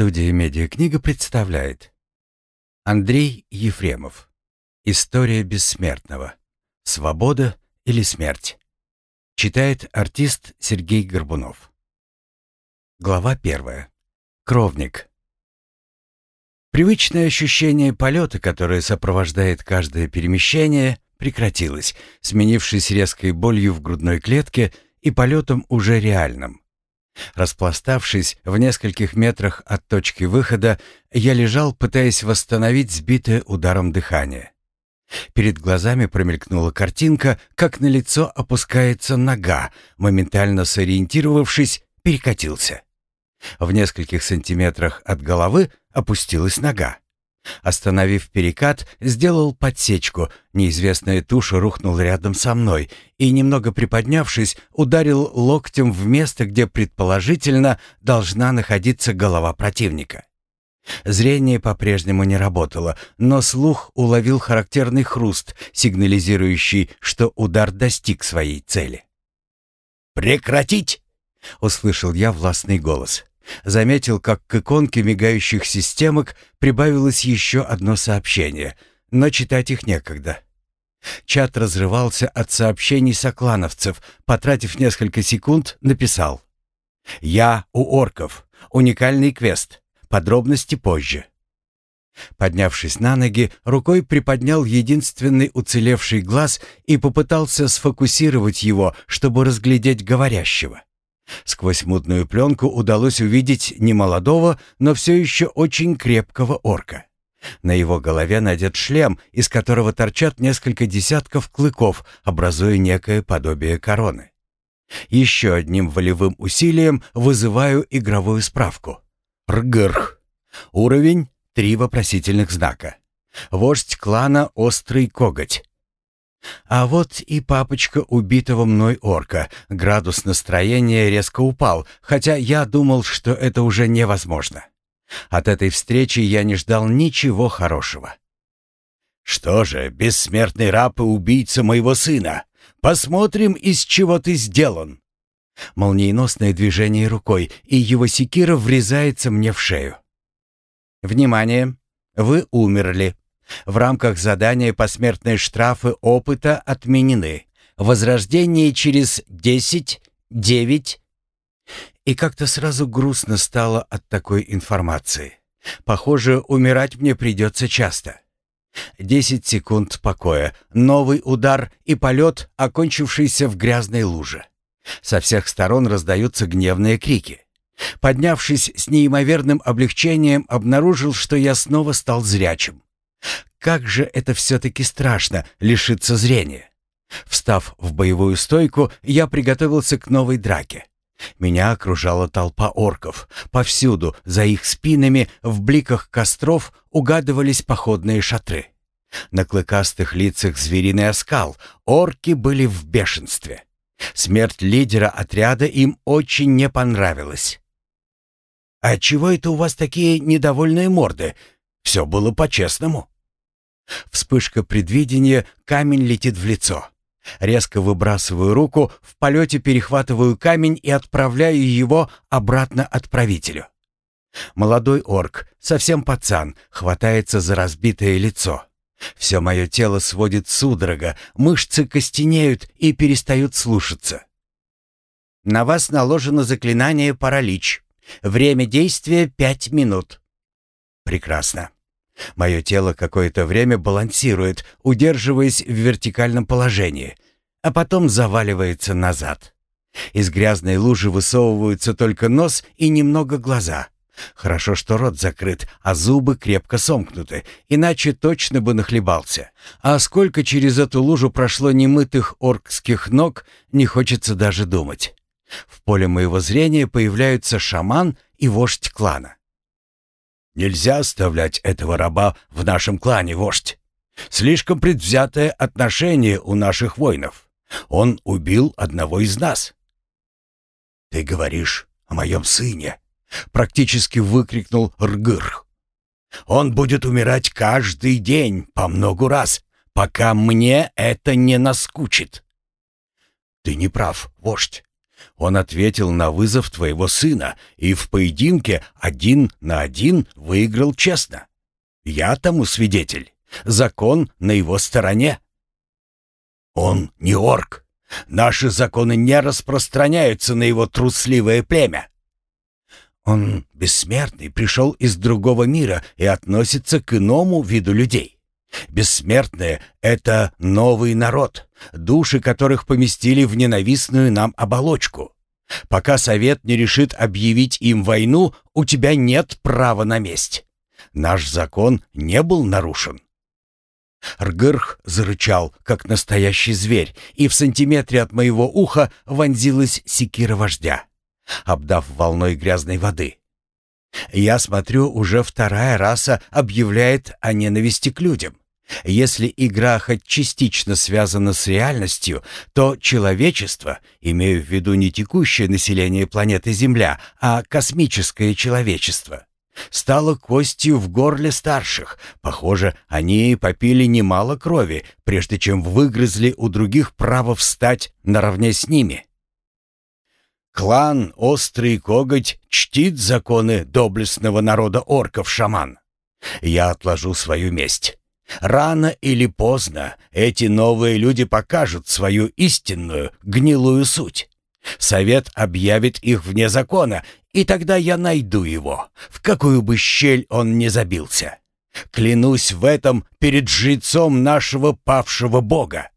Студия «Медиакнига» представляет Андрей Ефремов. История бессмертного. Свобода или смерть? Читает артист Сергей Горбунов. Глава первая. Кровник Привычное ощущение полета, которое сопровождает каждое перемещение, прекратилось, сменившись резкой болью в грудной клетке и полетом уже реальным. Распластавшись в нескольких метрах от точки выхода, я лежал, пытаясь восстановить сбитое ударом дыхание. Перед глазами промелькнула картинка, как на лицо опускается нога, моментально сориентировавшись, перекатился. В нескольких сантиметрах от головы опустилась нога. Остановив перекат, сделал подсечку. Неизвестная туша рухнула рядом со мной и, немного приподнявшись, ударил локтем в место, где предположительно должна находиться голова противника. Зрение по-прежнему не работало, но слух уловил характерный хруст, сигнализирующий, что удар достиг своей цели. «Прекратить!» — услышал я властный голос. Заметил, как к иконке мигающих системок прибавилось еще одно сообщение, но читать их некогда. Чат разрывался от сообщений соклановцев, потратив несколько секунд, написал. «Я у орков. Уникальный квест. Подробности позже». Поднявшись на ноги, рукой приподнял единственный уцелевший глаз и попытался сфокусировать его, чтобы разглядеть говорящего. Сквозь мутную пленку удалось увидеть немолодого, но все еще очень крепкого орка. На его голове надет шлем, из которого торчат несколько десятков клыков, образуя некое подобие короны. Еще одним волевым усилием вызываю игровую справку. Ргырх. Уровень — три вопросительных знака. Вождь клана «Острый коготь». А вот и папочка убитого мной орка. Градус настроения резко упал, хотя я думал, что это уже невозможно. От этой встречи я не ждал ничего хорошего. «Что же, бессмертный раб и убийца моего сына, посмотрим, из чего ты сделан!» Молниеносное движение рукой, и его секира врезается мне в шею. «Внимание! Вы умерли!» В рамках задания посмертные штрафы опыта отменены. Возрождение через 10, 9. И как-то сразу грустно стало от такой информации. Похоже, умирать мне придется часто. Десять секунд покоя, новый удар и полет, окончившийся в грязной луже. Со всех сторон раздаются гневные крики. Поднявшись с неимоверным облегчением, обнаружил, что я снова стал зрячим. Как же это все-таки страшно — лишиться зрения. Встав в боевую стойку, я приготовился к новой драке. Меня окружала толпа орков. Повсюду, за их спинами, в бликах костров угадывались походные шатры. На клыкастых лицах звериный оскал. Орки были в бешенстве. Смерть лидера отряда им очень не понравилась. «А чего это у вас такие недовольные морды? Все было по-честному». Вспышка предвидения, камень летит в лицо. Резко выбрасываю руку, в полете перехватываю камень и отправляю его обратно отправителю. Молодой орк, совсем пацан, хватается за разбитое лицо. Все мое тело сводит судорога, мышцы костенеют и перестают слушаться. На вас наложено заклинание «Паралич». Время действия — пять минут. Прекрасно. Мое тело какое-то время балансирует, удерживаясь в вертикальном положении, а потом заваливается назад. Из грязной лужи высовываются только нос и немного глаза. Хорошо, что рот закрыт, а зубы крепко сомкнуты, иначе точно бы нахлебался. А сколько через эту лужу прошло немытых оркских ног, не хочется даже думать. В поле моего зрения появляются шаман и вождь клана. Нельзя оставлять этого раба в нашем клане, вождь. Слишком предвзятое отношение у наших воинов. Он убил одного из нас. Ты говоришь о моем сыне, практически выкрикнул Ргырх. Он будет умирать каждый день по многу раз, пока мне это не наскучит. Ты не прав, вождь. Он ответил на вызов твоего сына и в поединке один на один выиграл честно. Я тому свидетель. Закон на его стороне. Он не орк. Наши законы не распространяются на его трусливое племя. Он бессмертный, пришел из другого мира и относится к иному виду людей. Бессмертные — это новый народ, души которых поместили в ненавистную нам оболочку. Пока совет не решит объявить им войну, у тебя нет права на месть. Наш закон не был нарушен. Ргырх зарычал, как настоящий зверь, и в сантиметре от моего уха вонзилась секира вождя, обдав волной грязной воды. Я смотрю, уже вторая раса объявляет о ненависти к людям. Если игра хоть частично связана с реальностью, то человечество, имею в виду не текущее население планеты Земля, а космическое человечество, стало костью в горле старших. Похоже, они попили немало крови, прежде чем выгрызли у других право встать наравне с ними. Клан Острый Коготь чтит законы доблестного народа орков-шаман. Я отложу свою месть. Рано или поздно эти новые люди покажут свою истинную, гнилую суть. Совет объявит их вне закона, и тогда я найду его, в какую бы щель он ни забился. Клянусь в этом перед жрецом нашего павшего бога.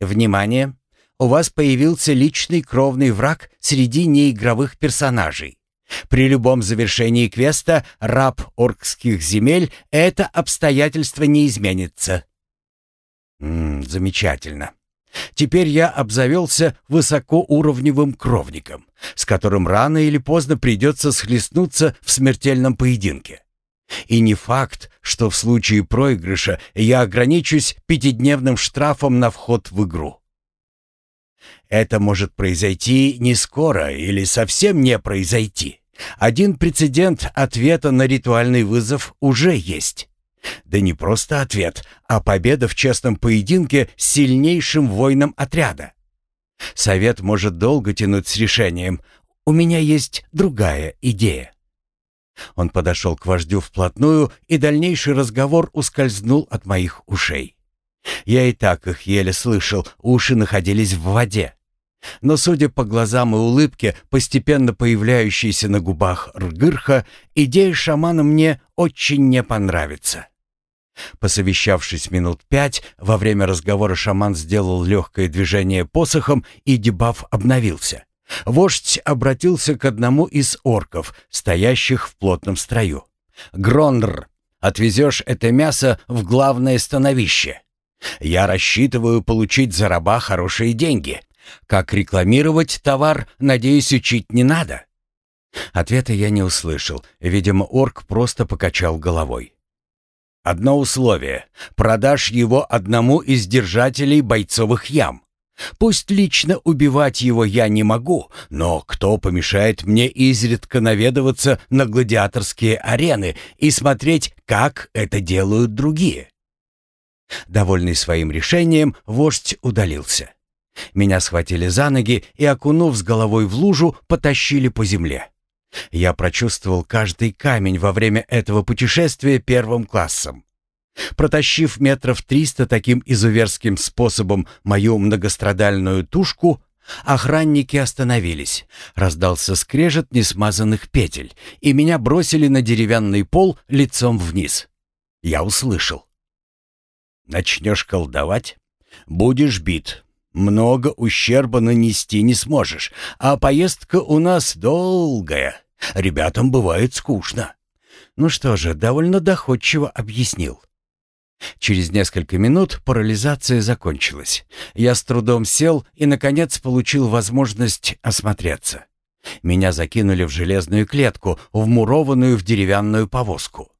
Внимание! У вас появился личный кровный враг среди неигровых персонажей. При любом завершении квеста «Раб оркских земель» это обстоятельство не изменится. М замечательно. Теперь я обзавелся высокоуровневым кровником, с которым рано или поздно придется схлестнуться в смертельном поединке. И не факт, что в случае проигрыша я ограничусь пятидневным штрафом на вход в игру. Это может произойти не скоро или совсем не произойти. Один прецедент ответа на ритуальный вызов уже есть. Да не просто ответ, а победа в честном поединке с сильнейшим воином отряда. Совет может долго тянуть с решением. У меня есть другая идея. Он подошел к вождю вплотную, и дальнейший разговор ускользнул от моих ушей. Я и так их еле слышал, уши находились в воде. Но, судя по глазам и улыбке, постепенно появляющейся на губах Ргырха, идея шамана мне очень не понравится. Посовещавшись минут пять, во время разговора шаман сделал легкое движение посохом, и дебаф обновился. Вождь обратился к одному из орков, стоящих в плотном строю. «Гронр, отвезешь это мясо в главное становище. Я рассчитываю получить за раба хорошие деньги. Как рекламировать товар, надеюсь, учить не надо». Ответа я не услышал. Видимо, орк просто покачал головой. Одно условие. Продашь его одному из держателей бойцовых ям. Пусть лично убивать его я не могу, но кто помешает мне изредка наведываться на гладиаторские арены и смотреть, как это делают другие? Довольный своим решением, вождь удалился. Меня схватили за ноги и, окунув с головой в лужу, потащили по земле. Я прочувствовал каждый камень во время этого путешествия первым классом. Протащив метров триста таким изуверским способом мою многострадальную тушку, охранники остановились. Раздался скрежет несмазанных петель, и меня бросили на деревянный пол лицом вниз. Я услышал. «Начнешь колдовать? Будешь бит. Много ущерба нанести не сможешь, а поездка у нас долгая. Ребятам бывает скучно». Ну что же, довольно доходчиво объяснил. Через несколько минут парализация закончилась. Я с трудом сел и, наконец, получил возможность осмотреться. Меня закинули в железную клетку, вмурованную в деревянную повозку.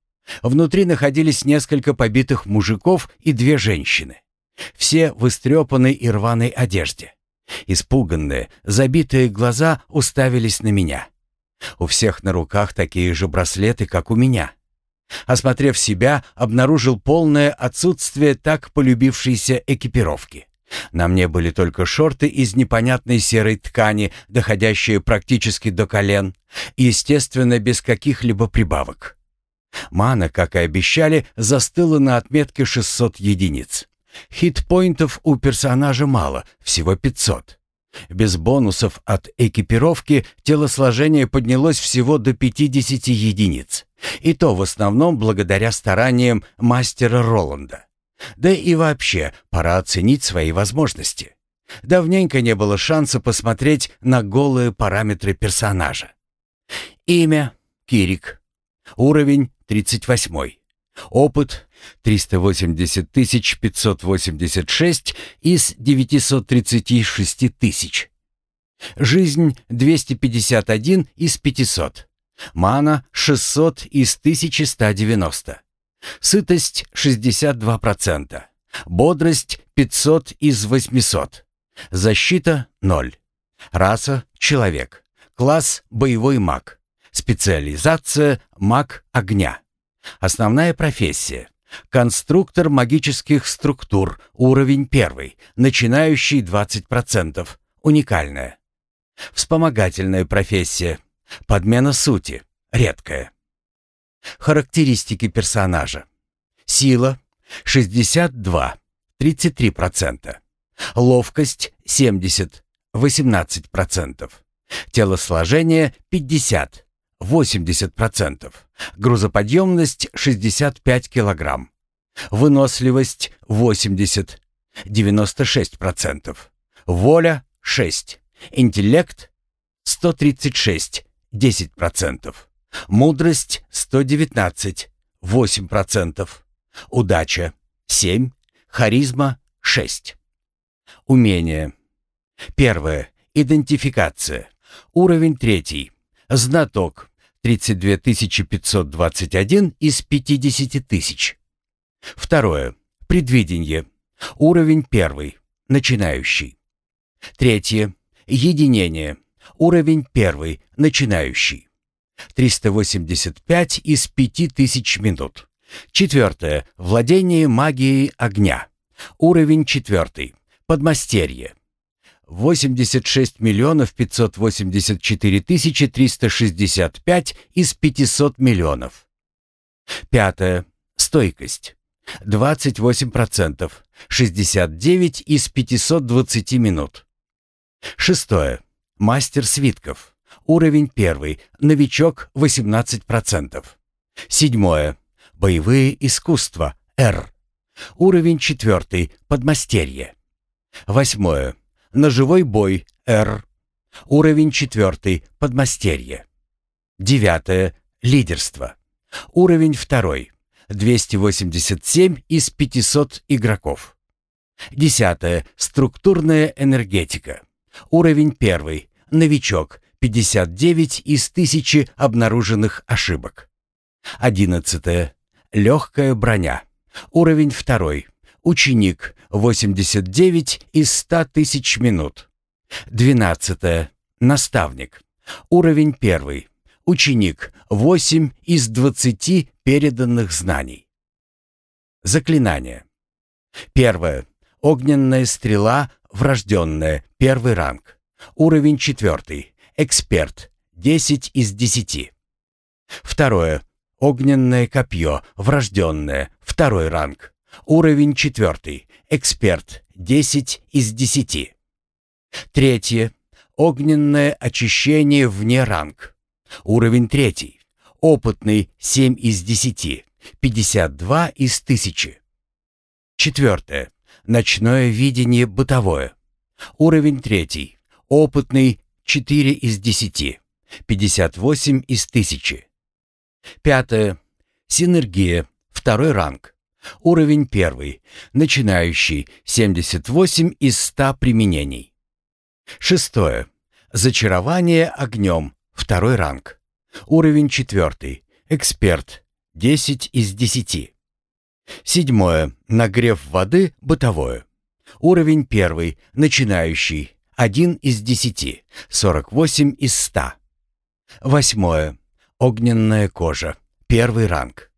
Внутри находились несколько побитых мужиков и две женщины. Все в истрепанной и рваной одежде. Испуганные, забитые глаза уставились на меня. У всех на руках такие же браслеты, как у меня. Осмотрев себя, обнаружил полное отсутствие так полюбившейся экипировки. На мне были только шорты из непонятной серой ткани, доходящие практически до колен, естественно, без каких-либо прибавок. Мана, как и обещали, застыла на отметке 600 единиц. Хитпоинтов у персонажа мало, всего 500. Без бонусов от экипировки телосложение поднялось всего до 50 единиц. И то в основном благодаря стараниям мастера Роланда. Да и вообще, пора оценить свои возможности. Давненько не было шанса посмотреть на голые параметры персонажа. Имя — Кирик. Уровень — 38. Опыт — 380 586 из 936 тысяч. Жизнь — 251 из 500. Мана — 600 из 1190. Сытость 62%. Бодрость 500 из 800. Защита 0. Раса человек. Класс боевой маг. Специализация маг огня. Основная профессия. Конструктор магических структур, уровень 1, начинающий 20%, уникальная. Вспомогательная профессия. Подмена сути, редкая. Характеристики персонажа. Сила 62, 33%. Ловкость 70, 18%. Телосложение 50, 80%. Грузоподъемность 65 кг. Выносливость 80, 96%. Воля 6. Интеллект 136, 10%. Мудрость 119, 8%. Удача 7, харизма 6. Умение. Первое. Идентификация. Уровень третий. Знаток. 32 521 из 50 тысяч. Второе. Предвидение. Уровень первый. Начинающий. Третье. Единение. Уровень первый. Начинающий. 385 из 5000 минут. Четвертое. Владение магией огня. Уровень четвертый. Подмастерье. 86 миллионов 584 тысячи 365 из 500 миллионов. Пятое. Стойкость. 28%. 69 из 520 минут. Шестое. Мастер свитков. Уровень 1. Новичок 18%. Седьмое. Боевые искусства. Р. Уровень 4. Подмастерье. Восьмое. Ножевой бой. Р. Уровень 4. Подмастерье. Девятое. Лидерство. Уровень 2. 287 из 500 игроков. Десятое. Структурная энергетика. Уровень 1. Новичок. 59 из тысячи обнаруженных ошибок. 11. Легкая броня. Уровень 2. Ученик. 89 из 100 тысяч минут. 12. Наставник. Уровень 1. Ученик. 8 из 20 переданных знаний. Заклинание. Первое. Огненная стрела, врожденная, первый ранг. Уровень 4. Эксперт. 10 из 10. Второе. Огненное копье. Врожденное. Второй ранг. Уровень 4. Эксперт. 10 из 10. Третье. Огненное очищение вне ранг. Уровень 3. Опытный. 7 из 10. 52 из 1000. Четвертое. Ночное видение бытовое. Уровень 3. Опытный 4 из 10. 58 из 1000. Пятое. Синергия. Второй ранг. Уровень 1. Начинающий. 78 из 100 применений. Шестое. Зачарование огнем. Второй ранг. Уровень 4. Эксперт. 10 из 10. Седьмое. Нагрев воды. Бытовое. Уровень 1. Начинающий. Один из десяти, сорок восемь из ста. Восьмое. Огненная кожа. Первый ранг.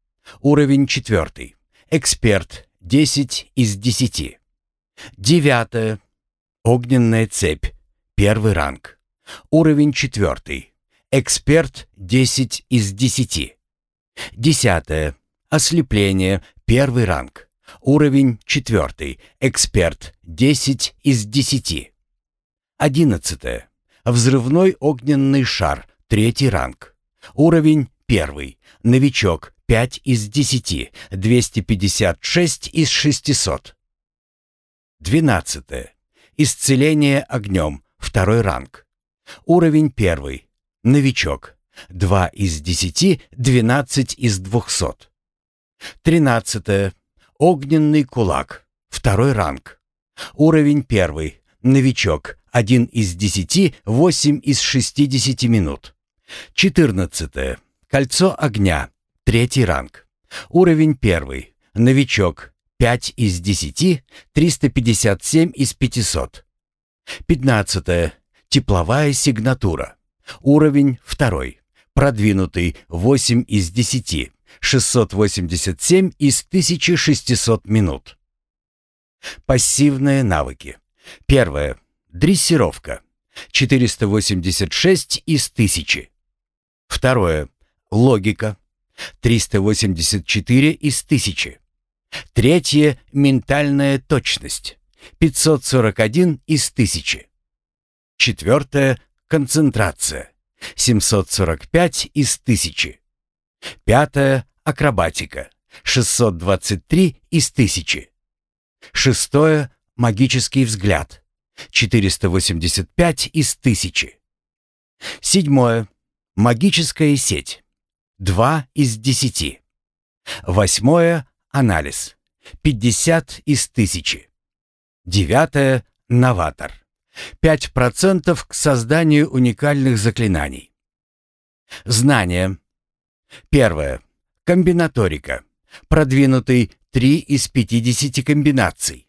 Уровень четвертый. Эксперт. Десять из десяти. Девятое. Огненная цепь. Первый ранг. Уровень четвертый. Эксперт 10 из 10. Десятое. Ослепление. Первый ранг. Уровень четвертый. Эксперт 10 из 10. Одиннадцатое. Взрывной огненный шар. Третий ранг. Уровень первый. Новичок 5 из 10. 256 из 600. Двенадцатое. Исцеление огнем. Второй ранг. Уровень первый. Новичок. 2 из 10, 12 из 200. Тринадцатое. Огненный кулак. Второй ранг. Уровень первый. Новичок. 1 из 10, 8 из 60 минут. Четырнадцатое. Кольцо огня. Третий ранг. Уровень первый. Новичок. 5 из 10, 357 из 500. Пятнадцатое. Тепловая сигнатура. Уровень второй. Продвинутый 8 из 10. 687 из 1600 минут. Пассивные навыки. Первое. Дрессировка. 486 из 1000. Второе. Логика. 384 из 1000. Третье. Ментальная точность. 541 из 1000. Четвертое. Концентрация. 745 из 1000. Пятое — акробатика. 623 из 1000. Шестое — магический взгляд. 485 из 1000. Седьмое — магическая сеть. 2 из 10. Восьмое — анализ. 50 из 1000. Девятое — новатор. 5% к созданию уникальных заклинаний. Знания. Первое. Комбинаторика. Продвинутый 3 из 50 комбинаций.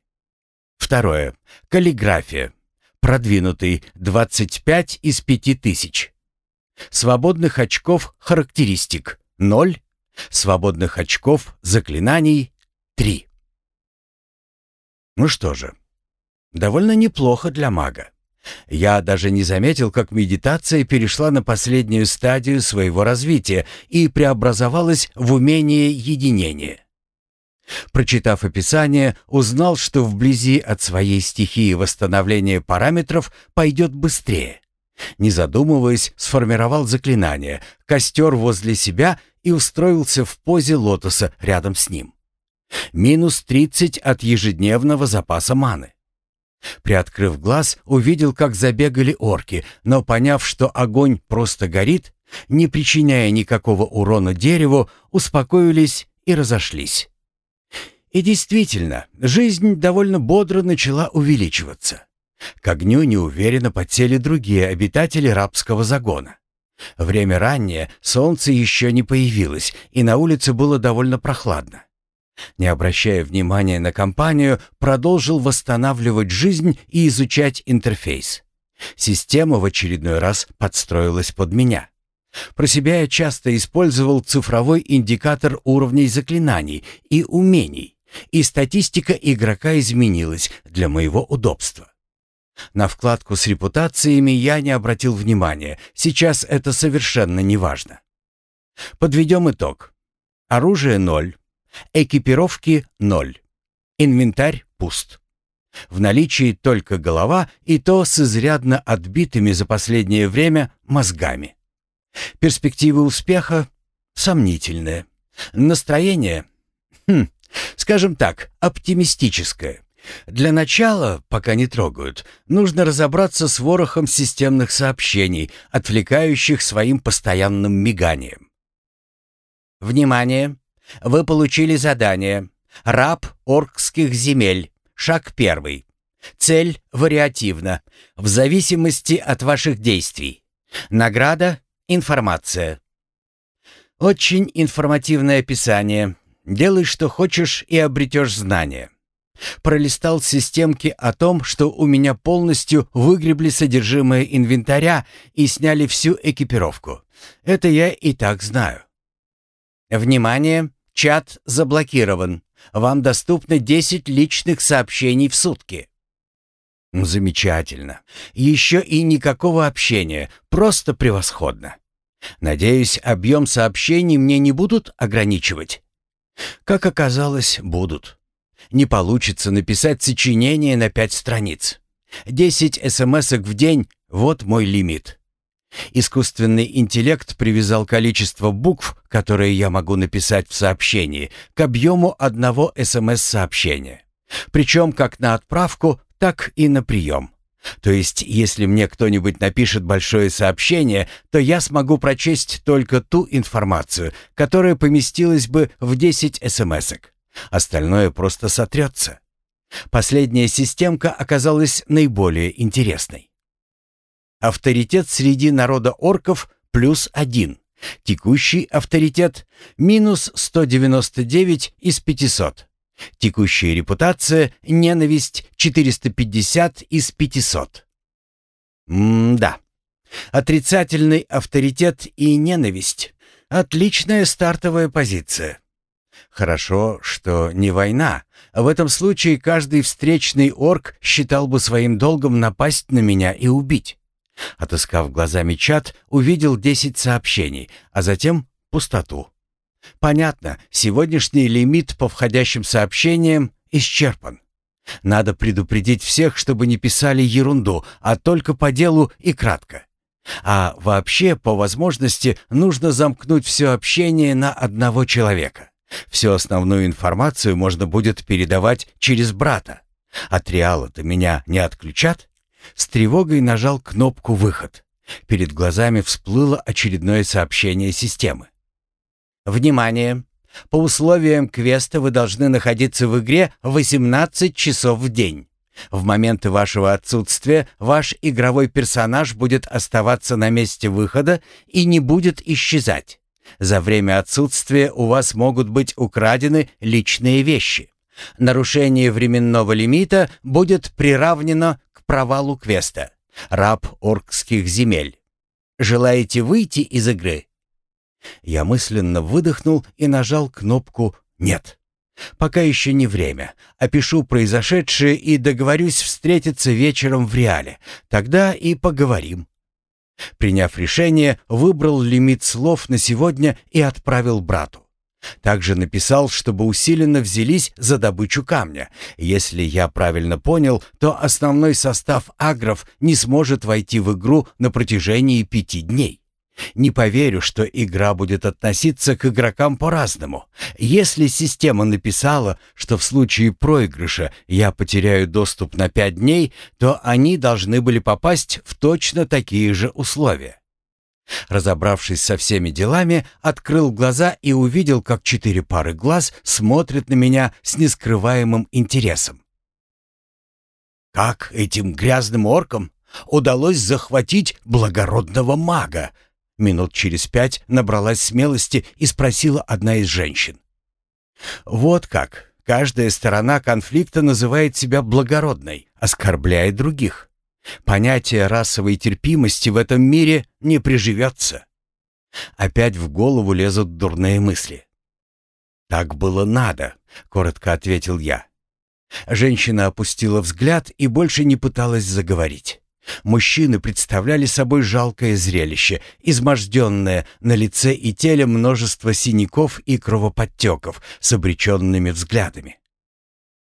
Второе. Каллиграфия. Продвинутый 25 из 5000. Свободных очков характеристик 0. Свободных очков заклинаний 3. Ну что же, довольно неплохо для мага. Я даже не заметил, как медитация перешла на последнюю стадию своего развития и преобразовалась в умение единения. Прочитав описание, узнал, что вблизи от своей стихии восстановление параметров пойдет быстрее. Не задумываясь, сформировал заклинание, костер возле себя и устроился в позе лотоса рядом с ним. Минус 30 от ежедневного запаса маны. Приоткрыв глаз, увидел, как забегали орки, но поняв, что огонь просто горит, не причиняя никакого урона дереву, успокоились и разошлись. И действительно, жизнь довольно бодро начала увеличиваться. К огню неуверенно подсели другие обитатели рабского загона. Время раннее, солнце еще не появилось, и на улице было довольно прохладно. Не обращая внимания на компанию, продолжил восстанавливать жизнь и изучать интерфейс. Система в очередной раз подстроилась под меня. Про себя я часто использовал цифровой индикатор уровней заклинаний и умений, и статистика игрока изменилась для моего удобства. На вкладку с репутациями я не обратил внимания, сейчас это совершенно не важно. Подведем итог. Оружие ноль. Экипировки – ноль. Инвентарь пуст. В наличии только голова и то с изрядно отбитыми за последнее время мозгами. Перспективы успеха сомнительные. Настроение, хм, скажем так, оптимистическое. Для начала, пока не трогают, нужно разобраться с ворохом системных сообщений, отвлекающих своим постоянным миганием. Внимание! Вы получили задание. Раб оркских земель. Шаг первый. Цель вариативна, в зависимости от ваших действий. Награда — информация. Очень информативное описание. Делай, что хочешь, и обретешь знания. Пролистал системки о том, что у меня полностью выгребли содержимое инвентаря и сняли всю экипировку. Это я и так знаю. Внимание! Чат заблокирован. Вам доступно 10 личных сообщений в сутки». «Замечательно. Еще и никакого общения. Просто превосходно. Надеюсь, объем сообщений мне не будут ограничивать?» Как оказалось, будут. Не получится написать сочинение на пять страниц. Десять смс в день — вот мой лимит. Искусственный интеллект привязал количество букв, которые я могу написать в сообщении, к объему одного СМС-сообщения. Причем как на отправку, так и на прием. То есть, если мне кто-нибудь напишет большое сообщение, то я смогу прочесть только ту информацию, которая поместилась бы в 10 СМСок. Остальное просто сотрется. Последняя системка оказалась наиболее интересной. Авторитет среди народа орков плюс один. Текущий авторитет минус 199 из 500. Текущая репутация — ненависть 450 из 500. М-да. Отрицательный авторитет и ненависть — отличная стартовая позиция. Хорошо, что не война. В этом случае каждый встречный орк считал бы своим долгом напасть на меня и убить. Отыскав глазами чат, увидел 10 сообщений, а затем пустоту. Понятно, сегодняшний лимит по входящим сообщениям исчерпан. Надо предупредить всех, чтобы не писали ерунду, а только по делу и кратко. А вообще, по возможности, нужно замкнуть все общение на одного человека. Всю основную информацию можно будет передавать через брата. От Реала-то меня не отключат? С тревогой нажал кнопку «Выход». Перед глазами всплыло очередное сообщение системы. Внимание! По условиям квеста вы должны находиться в игре 18 часов в день. В моменты вашего отсутствия ваш игровой персонаж будет оставаться на месте выхода и не будет исчезать. За время отсутствия у вас могут быть украдены личные вещи. Нарушение временного лимита будет приравнено к провалу квеста. Раб оркских земель. Желаете выйти из игры? Я мысленно выдохнул и нажал кнопку «Нет». Пока еще не время. Опишу произошедшее и договорюсь встретиться вечером в реале. Тогда и поговорим. Приняв решение, выбрал лимит слов на сегодня и отправил брату. Также написал, чтобы усиленно взялись за добычу камня. Если я правильно понял, то основной состав агров не сможет войти в игру на протяжении пяти дней. Не поверю, что игра будет относиться к игрокам по-разному. Если система написала, что в случае проигрыша я потеряю доступ на пять дней, то они должны были попасть в точно такие же условия. Разобравшись со всеми делами, открыл глаза и увидел, как четыре пары глаз смотрят на меня с нескрываемым интересом. «Как этим грязным оркам удалось захватить благородного мага?» Минут через пять набралась смелости и спросила одна из женщин. «Вот как. Каждая сторона конфликта называет себя благородной, оскорбляя других. Понятие расовой терпимости в этом мире не приживется». Опять в голову лезут дурные мысли. «Так было надо», — коротко ответил я. Женщина опустила взгляд и больше не пыталась заговорить. Мужчины представляли собой жалкое зрелище, изможденное на лице и теле множество синяков и кровоподтеков с обреченными взглядами.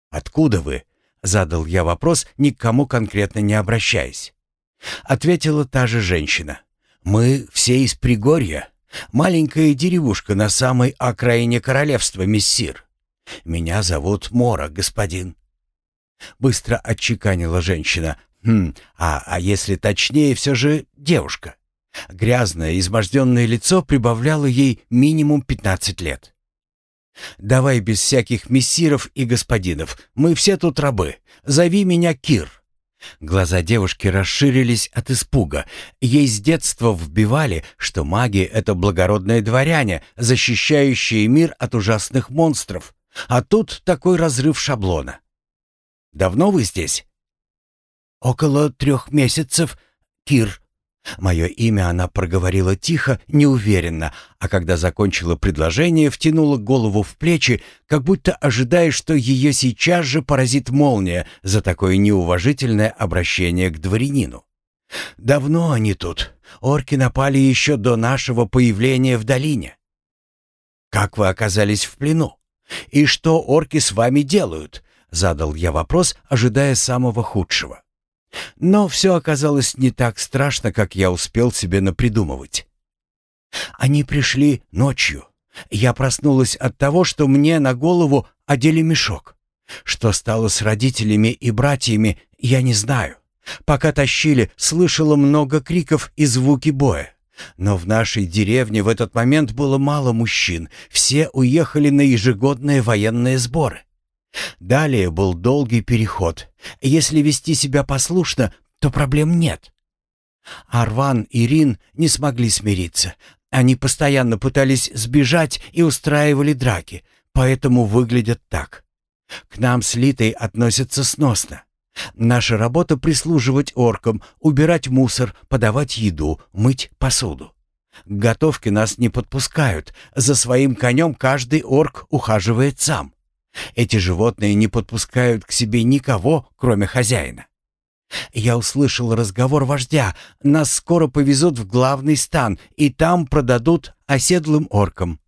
«Откуда вы?» — задал я вопрос, никому конкретно не обращаясь. Ответила та же женщина. «Мы все из Пригорья. Маленькая деревушка на самой окраине королевства, мессир. Меня зовут Мора, господин». Быстро отчеканила женщина, Хм, а, а если точнее, все же девушка. Грязное, изможденное лицо прибавляло ей минимум 15 лет. «Давай без всяких мессиров и господинов. Мы все тут рабы. Зови меня Кир». Глаза девушки расширились от испуга. Ей с детства вбивали, что маги — это благородные дворяне, защищающие мир от ужасных монстров. А тут такой разрыв шаблона. «Давно вы здесь?» «Около трех месяцев, Кир». Мое имя она проговорила тихо, неуверенно, а когда закончила предложение, втянула голову в плечи, как будто ожидая, что ее сейчас же поразит молния за такое неуважительное обращение к дворянину. «Давно они тут. Орки напали еще до нашего появления в долине. Как вы оказались в плену? И что орки с вами делают?» — задал я вопрос, ожидая самого худшего. Но все оказалось не так страшно, как я успел себе напридумывать. Они пришли ночью. Я проснулась от того, что мне на голову одели мешок. Что стало с родителями и братьями, я не знаю. Пока тащили, слышала много криков и звуки боя. Но в нашей деревне в этот момент было мало мужчин. Все уехали на ежегодные военные сборы. Далее был долгий переход. Если вести себя послушно, то проблем нет. Арван и Рин не смогли смириться. Они постоянно пытались сбежать и устраивали драки, поэтому выглядят так. К нам с Литой относятся сносно. Наша работа прислуживать оркам, убирать мусор, подавать еду, мыть посуду. К готовке нас не подпускают. За своим конем каждый орк ухаживает сам. Эти животные не подпускают к себе никого, кроме хозяина. Я услышал разговор вождя. Нас скоро повезут в главный стан, и там продадут оседлым оркам.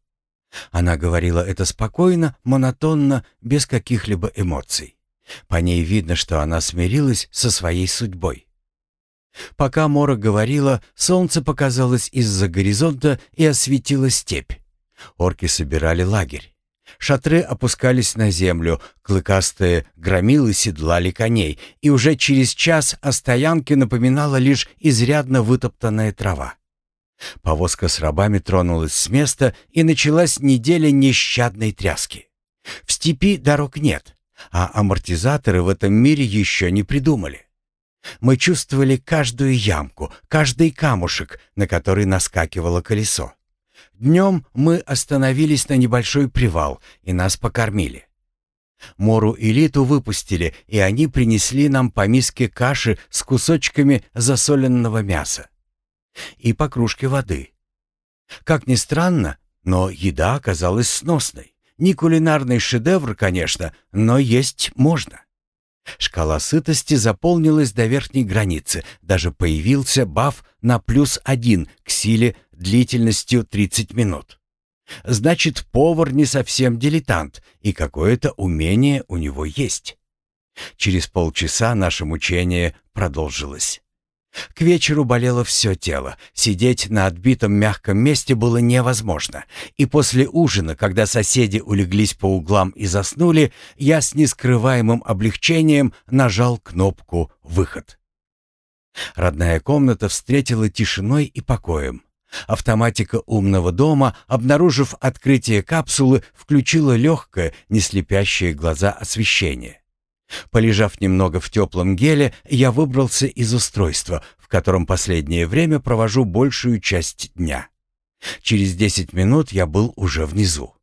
Она говорила это спокойно, монотонно, без каких-либо эмоций. По ней видно, что она смирилась со своей судьбой. Пока Мора говорила, солнце показалось из-за горизонта и осветило степь. Орки собирали лагерь. Шатры опускались на землю, клыкастые громилы седлали коней, и уже через час о стоянке напоминала лишь изрядно вытоптанная трава. Повозка с рабами тронулась с места, и началась неделя нещадной тряски. В степи дорог нет, а амортизаторы в этом мире еще не придумали. Мы чувствовали каждую ямку, каждый камушек, на который наскакивало колесо. Днем мы остановились на небольшой привал, и нас покормили. Мору и Литу выпустили, и они принесли нам по миске каши с кусочками засоленного мяса и по кружке воды. Как ни странно, но еда оказалась сносной. Не кулинарный шедевр, конечно, но есть можно. Шкала сытости заполнилась до верхней границы, даже появился баф на плюс один к силе длительностью 30 минут. Значит, повар не совсем дилетант, и какое-то умение у него есть. Через полчаса наше мучение продолжилось. К вечеру болело все тело, сидеть на отбитом мягком месте было невозможно, и после ужина, когда соседи улеглись по углам и заснули, я с нескрываемым облегчением нажал кнопку «Выход». Родная комната встретила тишиной и покоем. Автоматика умного дома, обнаружив открытие капсулы, включила легкое, не слепящее глаза освещение. Полежав немного в теплом геле, я выбрался из устройства, в котором последнее время провожу большую часть дня. Через 10 минут я был уже внизу.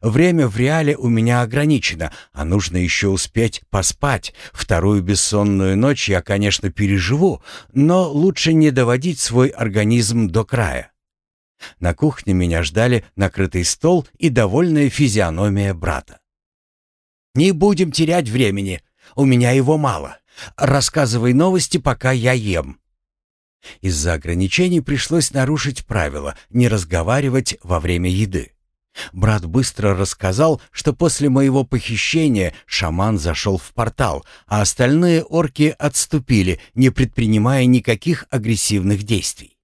Время в реале у меня ограничено, а нужно еще успеть поспать. Вторую бессонную ночь я, конечно, переживу, но лучше не доводить свой организм до края. На кухне меня ждали накрытый стол и довольная физиономия брата. «Не будем терять времени», у меня его мало. Рассказывай новости, пока я ем». Из-за ограничений пришлось нарушить правила не разговаривать во время еды. Брат быстро рассказал, что после моего похищения шаман зашел в портал, а остальные орки отступили, не предпринимая никаких агрессивных действий.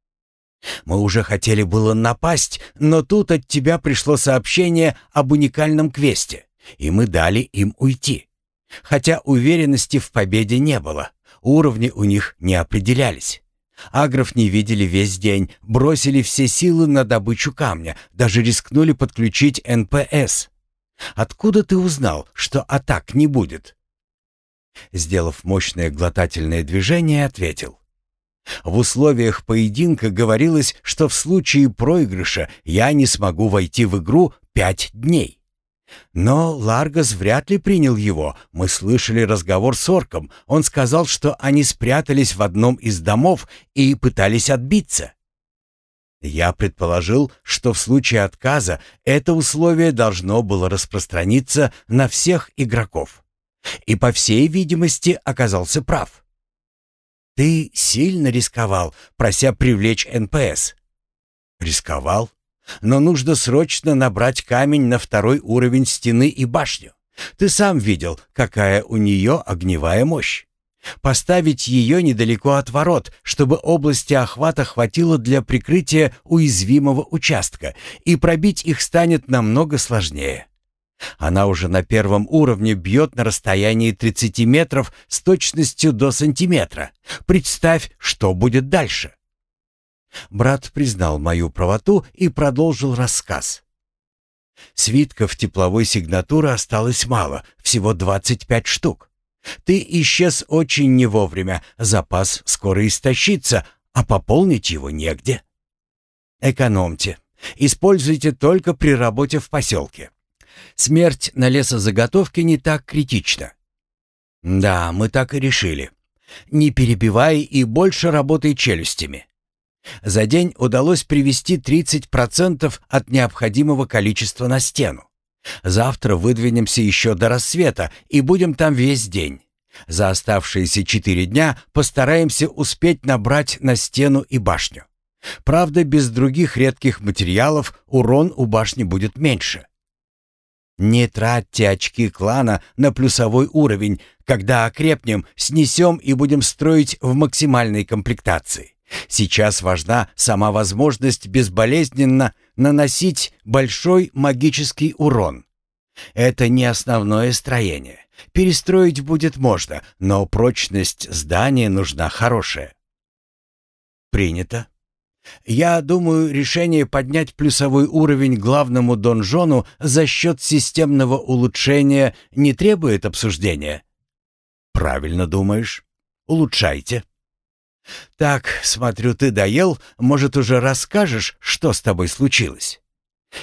Мы уже хотели было напасть, но тут от тебя пришло сообщение об уникальном квесте, и мы дали им уйти. Хотя уверенности в победе не было, уровни у них не определялись. Агров не видели весь день, бросили все силы на добычу камня, даже рискнули подключить НПС. Откуда ты узнал, что атак не будет? Сделав мощное глотательное движение, ответил. В условиях поединка говорилось, что в случае проигрыша я не смогу войти в игру пять дней. Но Ларгас вряд ли принял его. Мы слышали разговор с орком. Он сказал, что они спрятались в одном из домов и пытались отбиться. Я предположил, что в случае отказа это условие должно было распространиться на всех игроков. И, по всей видимости, оказался прав. Ты сильно рисковал, прося привлечь НПС. Рисковал? Но нужно срочно набрать камень на второй уровень стены и башню. Ты сам видел, какая у нее огневая мощь. Поставить ее недалеко от ворот, чтобы области охвата хватило для прикрытия уязвимого участка, и пробить их станет намного сложнее. Она уже на первом уровне бьет на расстоянии 30 метров с точностью до сантиметра. Представь, что будет дальше. Брат признал мою правоту и продолжил рассказ. Свитков тепловой сигнатуры осталось мало, всего 25 штук. Ты исчез очень не вовремя, запас скоро истощится, а пополнить его негде. Экономьте. Используйте только при работе в поселке. Смерть на лесозаготовке не так критична. Да, мы так и решили. Не перебивай и больше работай челюстями. За день удалось привести 30% от необходимого количества на стену. Завтра выдвинемся еще до рассвета и будем там весь день. За оставшиеся четыре дня постараемся успеть набрать на стену и башню. Правда, без других редких материалов урон у башни будет меньше. Не тратьте очки клана на плюсовой уровень. Когда окрепнем, снесем и будем строить в максимальной комплектации. Сейчас важна сама возможность безболезненно наносить большой магический урон. Это не основное строение. Перестроить будет можно, но прочность здания нужна хорошая. Принято. Я думаю, решение поднять плюсовой уровень главному донжону за счет системного улучшения не требует обсуждения. Правильно думаешь. Улучшайте. «Так, смотрю, ты доел, может, уже расскажешь, что с тобой случилось?»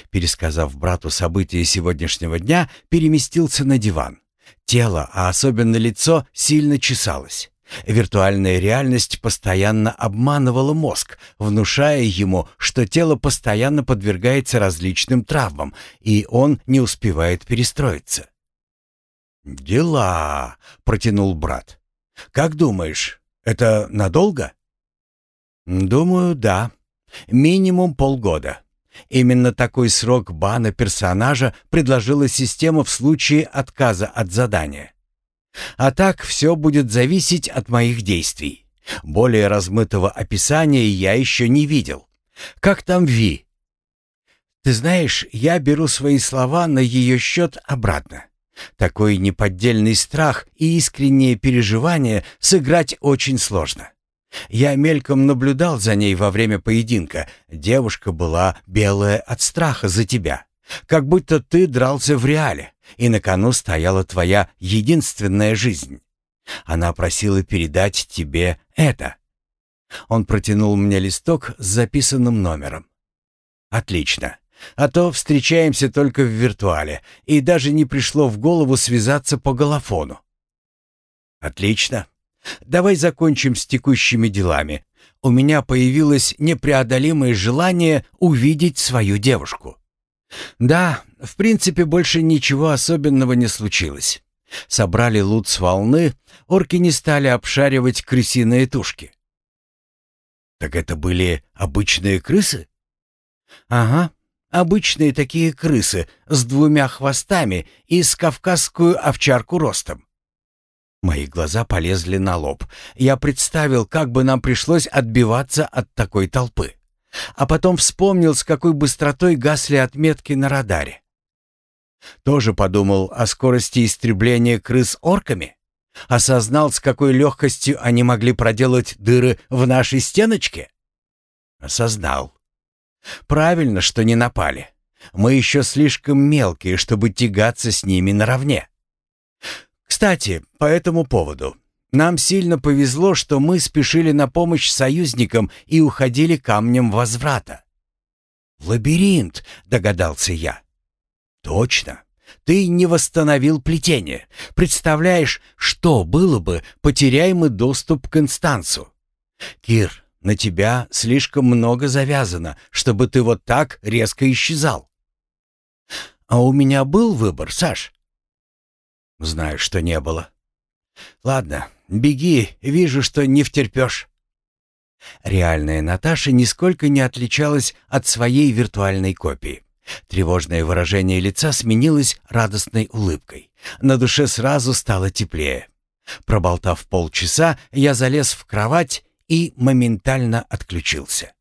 Пересказав брату события сегодняшнего дня, переместился на диван. Тело, а особенно лицо, сильно чесалось. Виртуальная реальность постоянно обманывала мозг, внушая ему, что тело постоянно подвергается различным травмам, и он не успевает перестроиться. «Дела», — протянул брат. «Как думаешь, это надолго? Думаю, да. Минимум полгода. Именно такой срок бана персонажа предложила система в случае отказа от задания. А так все будет зависеть от моих действий. Более размытого описания я еще не видел. Как там Ви? Ты знаешь, я беру свои слова на ее счет обратно. Такой неподдельный страх и искреннее переживание сыграть очень сложно. Я мельком наблюдал за ней во время поединка. Девушка была белая от страха за тебя. Как будто ты дрался в реале, и на кону стояла твоя единственная жизнь. Она просила передать тебе это. Он протянул мне листок с записанным номером. Отлично. А то встречаемся только в виртуале, и даже не пришло в голову связаться по голофону. Отлично. Давай закончим с текущими делами. У меня появилось непреодолимое желание увидеть свою девушку. Да, в принципе, больше ничего особенного не случилось. Собрали лут с волны, орки не стали обшаривать крысиные тушки. Так это были обычные крысы? Ага, Обычные такие крысы с двумя хвостами и с кавказскую овчарку ростом. Мои глаза полезли на лоб. Я представил, как бы нам пришлось отбиваться от такой толпы. А потом вспомнил, с какой быстротой гасли отметки на радаре. Тоже подумал о скорости истребления крыс орками. Осознал, с какой легкостью они могли проделать дыры в нашей стеночке. Осознал. Правильно, что не напали. Мы еще слишком мелкие, чтобы тягаться с ними наравне. Кстати, по этому поводу. Нам сильно повезло, что мы спешили на помощь союзникам и уходили камнем возврата. «Лабиринт», — догадался я. «Точно. Ты не восстановил плетение. Представляешь, что было бы, потеряй мы доступ к инстансу. Кир, на тебя слишком много завязано, чтобы ты вот так резко исчезал. А у меня был выбор, Саш? Знаю, что не было. Ладно, беги, вижу, что не втерпешь. Реальная Наташа нисколько не отличалась от своей виртуальной копии. Тревожное выражение лица сменилось радостной улыбкой. На душе сразу стало теплее. Проболтав полчаса, я залез в кровать и моментально отключился.